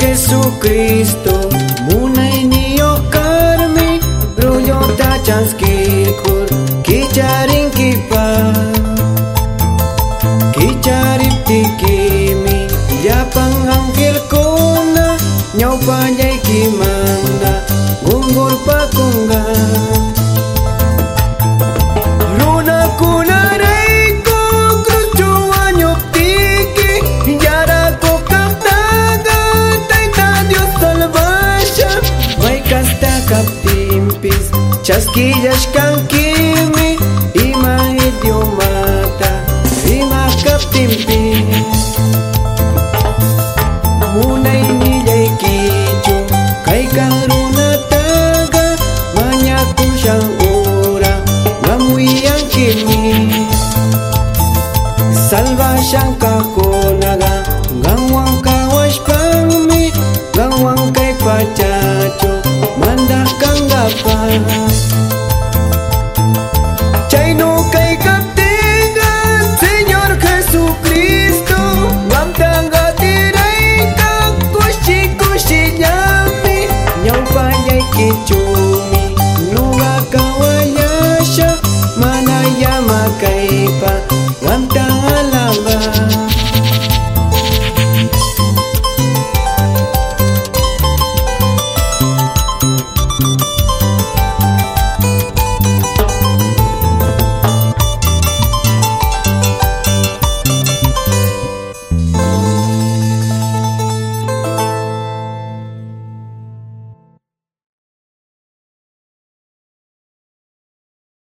Jesucristo Munainio karmi Ruyota chanskikul Kicharin kipa Kicharin tikimi ya angkil kuna un kimanda Gungur pakungan chaskillashkankimi ima idiomata ima kaptinpi munaynillaykichu kayka runataga mañakushan ura wamuyankimi salvashankakora ¡Gracias!